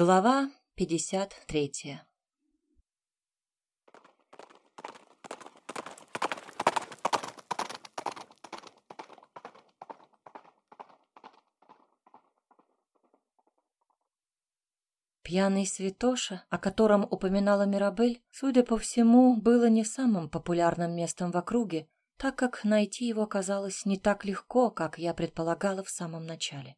Глава 53 Пьяный святоша, о котором упоминала Мирабель, судя по всему, было не самым популярным местом в округе, так как найти его оказалось не так легко, как я предполагала в самом начале.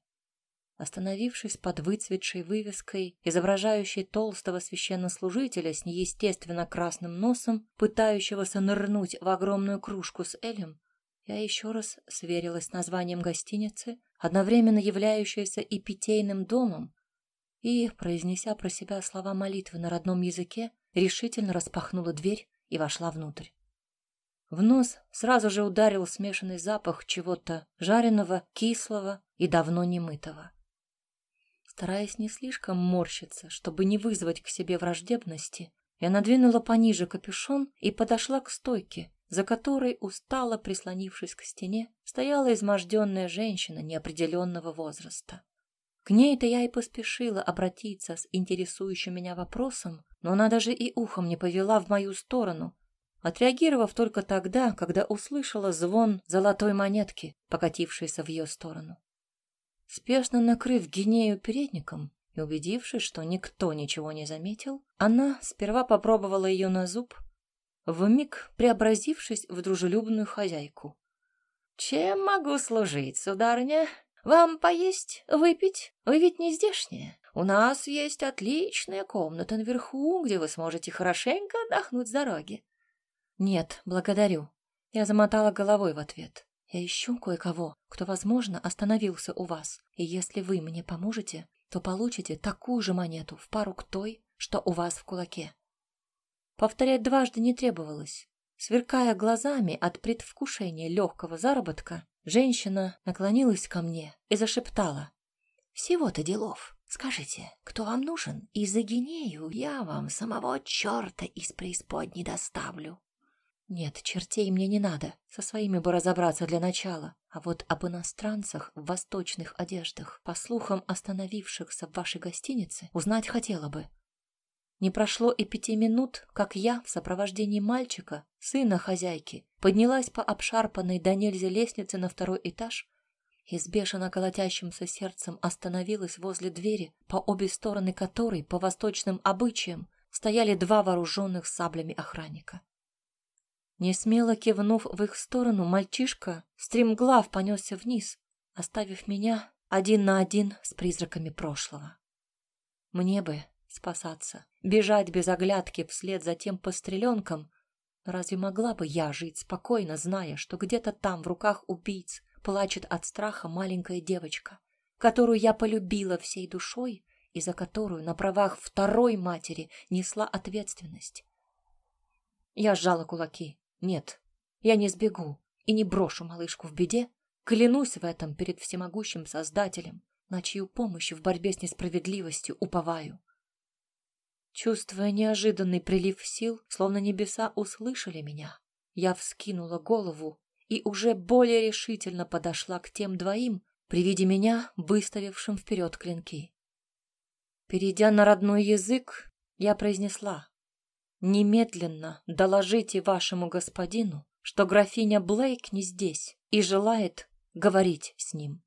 Остановившись под выцветшей вывеской, изображающей толстого священнослужителя с неестественно красным носом, пытающегося нырнуть в огромную кружку с Элем, я еще раз сверилась с названием гостиницы, одновременно являющейся и питейным домом, и, произнеся про себя слова молитвы на родном языке, решительно распахнула дверь и вошла внутрь. В нос сразу же ударил смешанный запах чего-то жареного, кислого и давно немытого. Стараясь не слишком морщиться, чтобы не вызвать к себе враждебности, я надвинула пониже капюшон и подошла к стойке, за которой, устало прислонившись к стене, стояла изможденная женщина неопределенного возраста. К ней-то я и поспешила обратиться с интересующим меня вопросом, но она даже и ухом не повела в мою сторону, отреагировав только тогда, когда услышала звон золотой монетки, покатившейся в ее сторону. Спешно накрыв гинею передником и убедившись, что никто ничего не заметил, она сперва попробовала ее на зуб, вмиг преобразившись в дружелюбную хозяйку. «Чем могу служить, сударыня? Вам поесть, выпить? Вы ведь не здешние. У нас есть отличная комната наверху, где вы сможете хорошенько отдохнуть с дороги». «Нет, благодарю». Я замотала головой в ответ. Я ищу кое-кого, кто, возможно, остановился у вас, и если вы мне поможете, то получите такую же монету в пару к той, что у вас в кулаке. Повторять дважды не требовалось. Сверкая глазами от предвкушения легкого заработка, женщина наклонилась ко мне и зашептала. «Всего-то делов. Скажите, кто вам нужен, и за гинею я вам самого черта из преисподней доставлю». Нет, чертей мне не надо, со своими бы разобраться для начала. А вот об иностранцах в восточных одеждах, по слухам остановившихся в вашей гостинице, узнать хотела бы. Не прошло и пяти минут, как я в сопровождении мальчика, сына хозяйки, поднялась по обшарпанной до нельзя лестнице на второй этаж и с бешено колотящимся сердцем остановилась возле двери, по обе стороны которой, по восточным обычаям, стояли два вооруженных саблями охранника. Несмело кивнув в их сторону, мальчишка стремглав понесся вниз, оставив меня один на один с призраками прошлого. Мне бы спасаться, бежать без оглядки вслед за тем постреленком, но разве могла бы я жить спокойно, зная, что где-то там в руках убийц плачет от страха маленькая девочка, которую я полюбила всей душой и за которую на правах второй матери несла ответственность? Я сжала кулаки. Нет, я не сбегу и не брошу малышку в беде. Клянусь в этом перед всемогущим Создателем, на чью помощь в борьбе с несправедливостью уповаю. Чувствуя неожиданный прилив сил, словно небеса услышали меня, я вскинула голову и уже более решительно подошла к тем двоим, при виде меня, выставившим вперед клинки. Перейдя на родной язык, я произнесла Немедленно доложите вашему господину, что графиня Блейк не здесь и желает говорить с ним.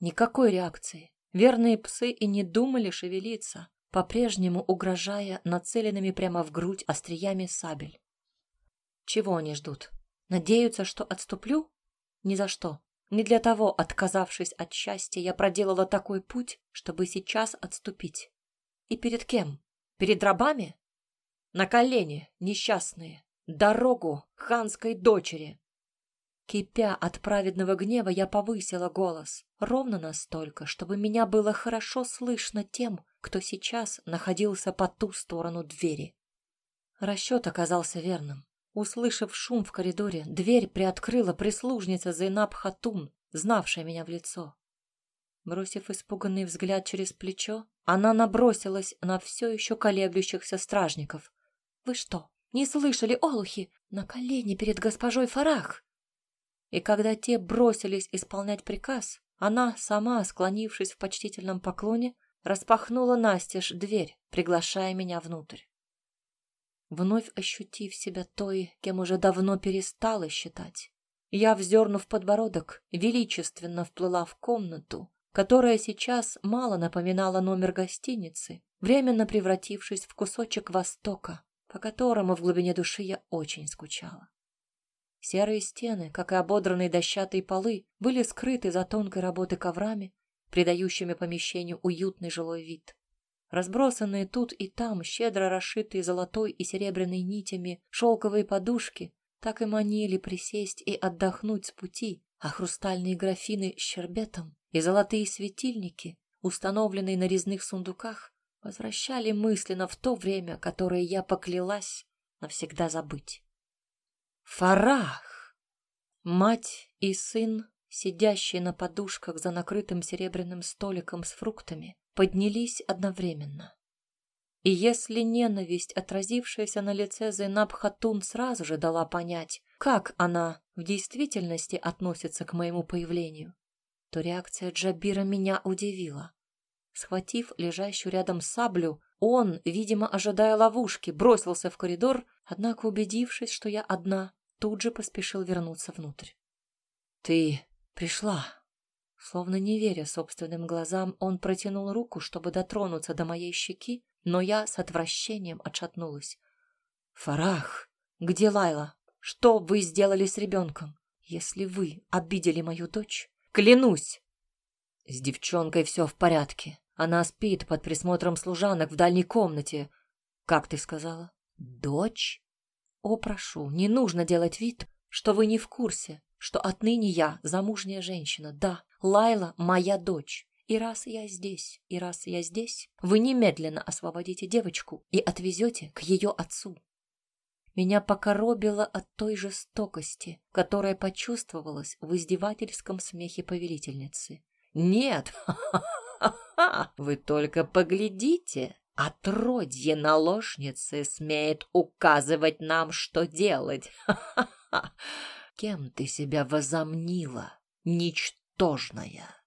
Никакой реакции. Верные псы и не думали шевелиться, по-прежнему угрожая нацеленными прямо в грудь остриями сабель. Чего они ждут? Надеются, что отступлю? Ни за что. Не для того, отказавшись от счастья, я проделала такой путь, чтобы сейчас отступить. И перед кем? Перед рабами? На колени, несчастные, дорогу ханской дочери. Кипя от праведного гнева, я повысила голос, ровно настолько, чтобы меня было хорошо слышно тем, кто сейчас находился по ту сторону двери. Расчет оказался верным. Услышав шум в коридоре, дверь приоткрыла прислужница Зайнаб Хатун, знавшая меня в лицо. Бросив испуганный взгляд через плечо, она набросилась на все еще колеблющихся стражников. Вы что, не слышали, олухи? На колени перед госпожой Фарах!» И когда те бросились исполнять приказ, она, сама склонившись в почтительном поклоне, распахнула настежь дверь, приглашая меня внутрь. Вновь ощутив себя той, кем уже давно перестала считать, я, вздернув подбородок, величественно вплыла в комнату, которая сейчас мало напоминала номер гостиницы, временно превратившись в кусочек Востока, по которому в глубине души я очень скучала. Серые стены, как и ободранные дощатые полы, были скрыты за тонкой работы коврами, придающими помещению уютный жилой вид. Разбросанные тут и там, щедро расшитые золотой и серебряной нитями, шелковые подушки так и манили присесть и отдохнуть с пути, а хрустальные графины с щербетом и золотые светильники, установленные на резных сундуках, возвращали мысленно в то время, которое я поклялась навсегда забыть. Фарах! Мать и сын, сидящие на подушках за накрытым серебряным столиком с фруктами, поднялись одновременно. И если ненависть, отразившаяся на лице Зейнаб Хатун, сразу же дала понять, как она в действительности относится к моему появлению, то реакция Джабира меня удивила. Схватив лежащую рядом саблю, он, видимо, ожидая ловушки, бросился в коридор, однако, убедившись, что я одна, тут же поспешил вернуться внутрь. «Ты пришла!» Словно не веря собственным глазам, он протянул руку, чтобы дотронуться до моей щеки, но я с отвращением отшатнулась. «Фарах, где Лайла? Что вы сделали с ребенком? Если вы обидели мою дочь, клянусь!» «С девчонкой все в порядке. Она спит под присмотром служанок в дальней комнате. Как ты сказала? Дочь? О, прошу, не нужно делать вид, что вы не в курсе, что отныне я замужняя женщина. Да, Лайла моя дочь. И раз я здесь, и раз я здесь, вы немедленно освободите девочку и отвезете к ее отцу. Меня покоробило от той жестокости, которая почувствовалась в издевательском смехе повелительницы. «Нет! Вы только поглядите! Отродье наложницы смеет указывать нам, что делать! Кем ты себя возомнила, ничтожная?»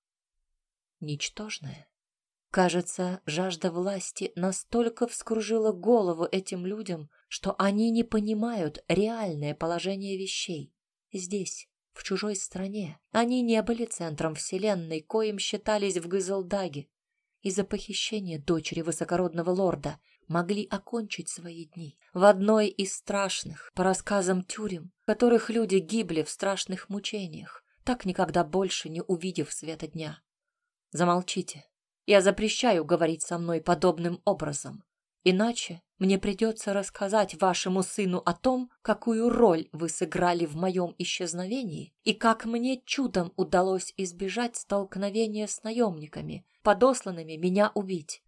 ничтожное. Кажется, жажда власти настолько вскружила голову этим людям, что они не понимают реальное положение вещей. Здесь, в чужой стране, они не были центром вселенной, коим считались в Гызелдаге. Из-за похищения дочери высокородного лорда могли окончить свои дни в одной из страшных, по рассказам тюрем, в которых люди гибли в страшных мучениях, так никогда больше не увидев света дня. Замолчите. Я запрещаю говорить со мной подобным образом. Иначе мне придется рассказать вашему сыну о том, какую роль вы сыграли в моем исчезновении и как мне чудом удалось избежать столкновения с наемниками, подосланными меня убить.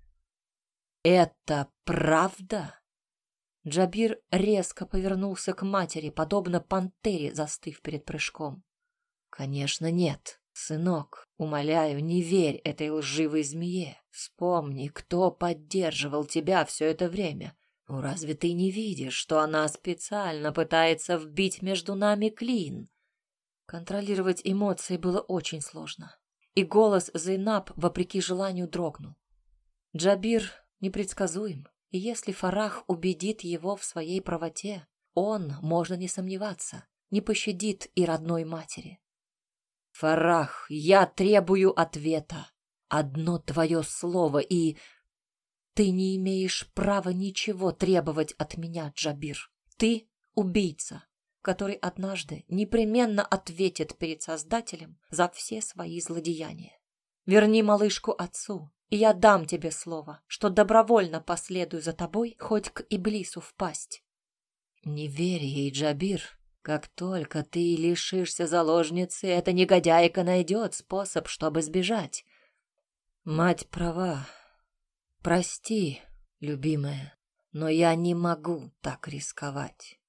Это правда? Джабир резко повернулся к матери, подобно пантере, застыв перед прыжком. Конечно, нет. Сынок, умоляю, не верь этой лживой змее. Вспомни, кто поддерживал тебя все это время. Ну разве ты не видишь, что она специально пытается вбить между нами клин? Контролировать эмоции было очень сложно. И голос Зейнаб, вопреки желанию, дрогнул. Джабир непредсказуем, и если Фарах убедит его в своей правоте, он, можно не сомневаться, не пощадит и родной матери. Фарах, я требую ответа. Одно твое слово, и... Ты не имеешь права ничего требовать от меня, Джабир. Ты убийца, который однажды непременно ответит перед Создателем за все свои злодеяния. Верни малышку отцу, и я дам тебе слово, что добровольно последую за тобой хоть к Иблису впасть. Не верь ей, Джабир, как только ты лишишься заложницы, эта негодяйка найдет способ, чтобы сбежать. Мать права. Прости, любимая, но я не могу так рисковать.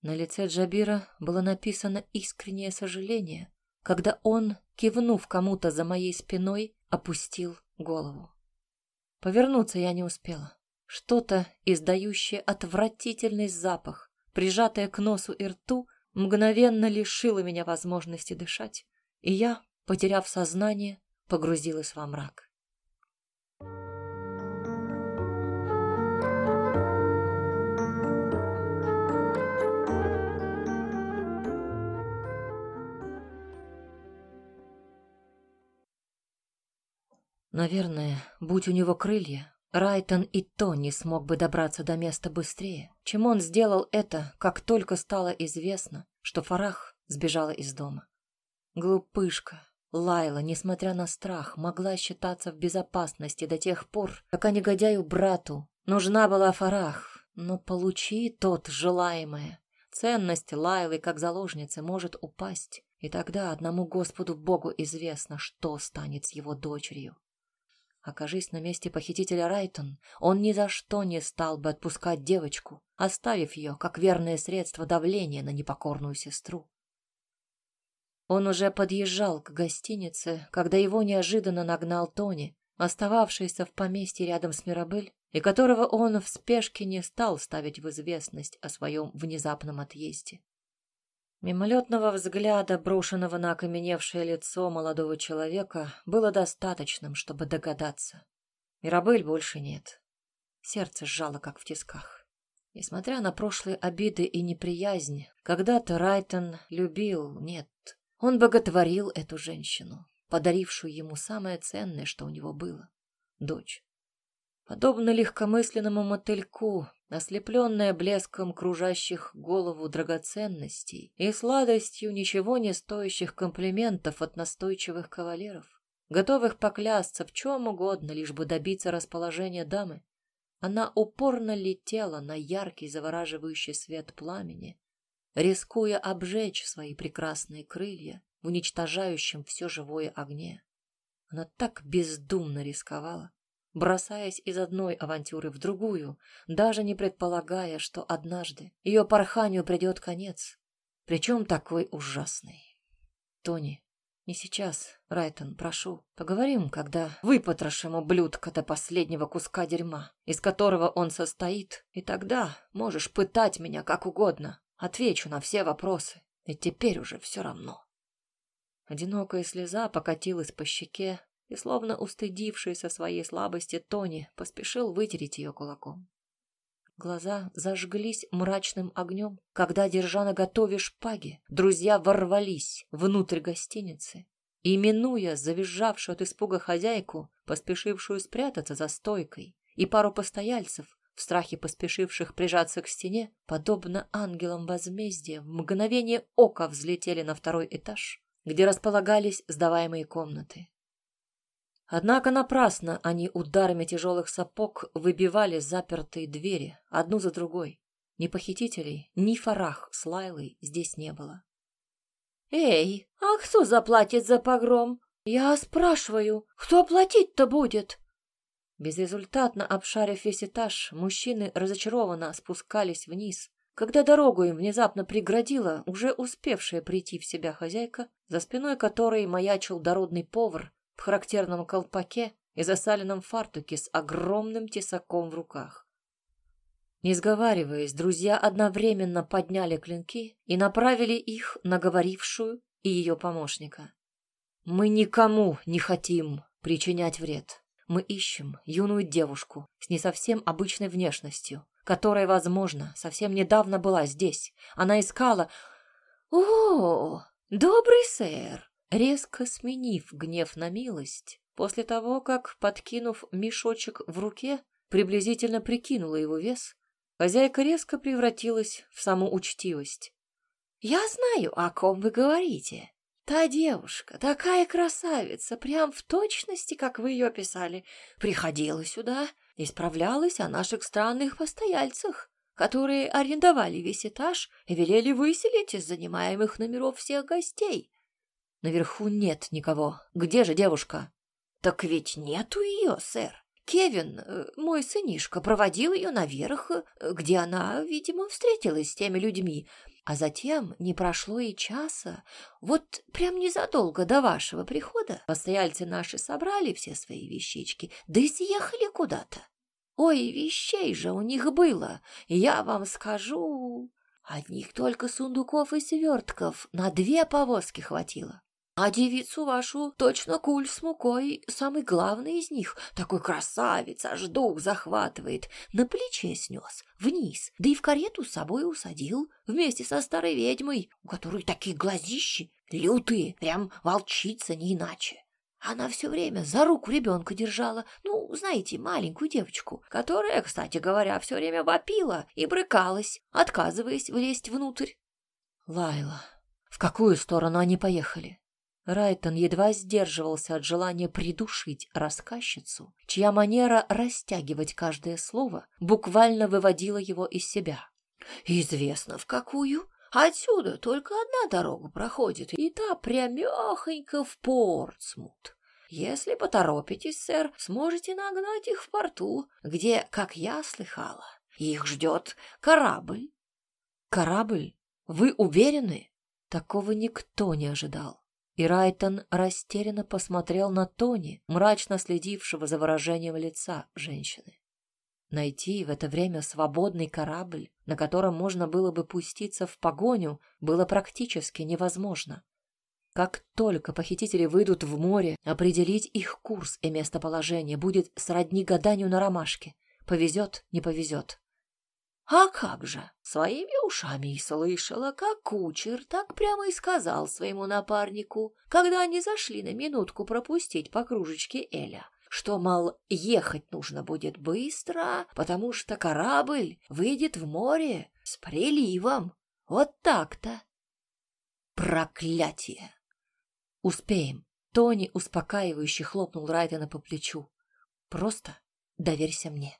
На лице Джабира было написано искреннее сожаление, когда он, кивнув кому-то за моей спиной, опустил голову. Повернуться я не успела. Что-то, издающее отвратительный запах, прижатая к носу и рту, мгновенно лишила меня возможности дышать, и я, потеряв сознание, погрузилась во мрак. Наверное, будь у него крылья, Райтон и то не смог бы добраться до места быстрее, чем он сделал это, как только стало известно, что Фарах сбежала из дома. Глупышка. Лайла, несмотря на страх, могла считаться в безопасности до тех пор, пока негодяю брату нужна была Фарах, но получи тот желаемое. Ценность Лайлы как заложницы может упасть, и тогда одному Господу Богу известно, что станет с его дочерью. Окажись на месте похитителя Райтон, он ни за что не стал бы отпускать девочку, оставив ее как верное средство давления на непокорную сестру. Он уже подъезжал к гостинице, когда его неожиданно нагнал Тони, остававшийся в поместье рядом с Мирабель, и которого он в спешке не стал ставить в известность о своем внезапном отъезде. Мимолетного взгляда, брошенного на окаменевшее лицо молодого человека, было достаточным, чтобы догадаться. Мирабель больше нет. Сердце сжало, как в тисках. Несмотря на прошлые обиды и неприязнь, когда-то Райтон любил, нет, он боготворил эту женщину, подарившую ему самое ценное, что у него было — дочь. Подобно легкомысленному мотыльку, ослепленная блеском кружащих голову драгоценностей и сладостью ничего не стоящих комплиментов от настойчивых кавалеров, готовых поклясться в чем угодно, лишь бы добиться расположения дамы, она упорно летела на яркий завораживающий свет пламени, рискуя обжечь свои прекрасные крылья в уничтожающем все живое огне. Она так бездумно рисковала, бросаясь из одной авантюры в другую, даже не предполагая, что однажды ее порханию придет конец, причем такой ужасный. Тони, не сейчас, Райтон, прошу, поговорим, когда выпотрошим ублюдка до последнего куска дерьма, из которого он состоит, и тогда можешь пытать меня как угодно, Отвечу на все вопросы, и теперь уже все равно. Одинокая слеза покатилась по щеке, и, словно устыдившийся своей слабости, Тони поспешил вытереть ее кулаком. Глаза зажглись мрачным огнем, когда, держа на готове шпаги, друзья ворвались внутрь гостиницы и, минуя завизжавшую от испуга хозяйку, поспешившую спрятаться за стойкой, и пару постояльцев, в страхе поспешивших прижаться к стене, подобно ангелам возмездия, в мгновение ока взлетели на второй этаж, где располагались сдаваемые комнаты. Однако напрасно они ударами тяжелых сапог выбивали запертые двери, одну за другой. Ни похитителей, ни фарах с Лайлой здесь не было. «Эй, а кто заплатит за погром? Я спрашиваю, кто платить-то будет?» Безрезультатно обшарив весь этаж, мужчины разочарованно спускались вниз, когда дорогу им внезапно преградила уже успевшая прийти в себя хозяйка, за спиной которой маячил дородный повар в характерном колпаке и засаленном фартуке с огромным тесаком в руках. Не сговариваясь, друзья одновременно подняли клинки и направили их на говорившую и ее помощника. «Мы никому не хотим причинять вред. Мы ищем юную девушку с не совсем обычной внешностью, которая, возможно, совсем недавно была здесь. Она искала... О, добрый сэр! Резко сменив гнев на милость, после того, как, подкинув мешочек в руке, приблизительно прикинула его вес, хозяйка резко превратилась в саму учтивость. «Я знаю, о ком вы говорите. Та девушка, такая красавица, прям в точности, как вы ее описали, приходила сюда и справлялась о наших странных постояльцах, которые арендовали весь этаж и велели выселить из занимаемых номеров всех гостей. Наверху нет никого. Где же девушка? Так ведь нету ее, сэр. Кевин, э, мой сынишка, проводил ее наверх, э, где она, видимо, встретилась с теми людьми, а затем не прошло и часа, вот прям незадолго до вашего прихода постояльцы наши собрали все свои вещички, да и съехали куда-то. Ой, вещей же у них было, я вам скажу, одних только сундуков и свертков на две повозки хватило. А девицу вашу точно куль с мукой, самый главный из них, такой красавец, аж дух захватывает, на плече снес, вниз, да и в карету с собой усадил, вместе со старой ведьмой, у которой такие глазищи лютые, прям волчица не иначе. Она все время за руку ребенка держала, ну, знаете, маленькую девочку, которая, кстати говоря, все время вопила и брыкалась, отказываясь влезть внутрь. Лайла, в какую сторону они поехали? Райтон едва сдерживался от желания придушить рассказчицу, чья манера растягивать каждое слово буквально выводила его из себя. «Известно, в какую. Отсюда только одна дорога проходит, и та прямехонько в Портсмут. Если поторопитесь, сэр, сможете нагнать их в порту, где, как я слыхала, их ждет корабль». «Корабль? Вы уверены?» Такого никто не ожидал. И Райтон растерянно посмотрел на Тони, мрачно следившего за выражением лица женщины. Найти в это время свободный корабль, на котором можно было бы пуститься в погоню, было практически невозможно. Как только похитители выйдут в море, определить их курс и местоположение будет сродни гаданию на ромашке. Повезет, не повезет. А как же, своими ушами и слышала, как кучер так прямо и сказал своему напарнику, когда они зашли на минутку пропустить по кружечке Эля, что, мол, ехать нужно будет быстро, потому что корабль выйдет в море с приливом. Вот так-то. Проклятие! Успеем. Тони успокаивающе хлопнул Райдена по плечу. Просто доверься мне.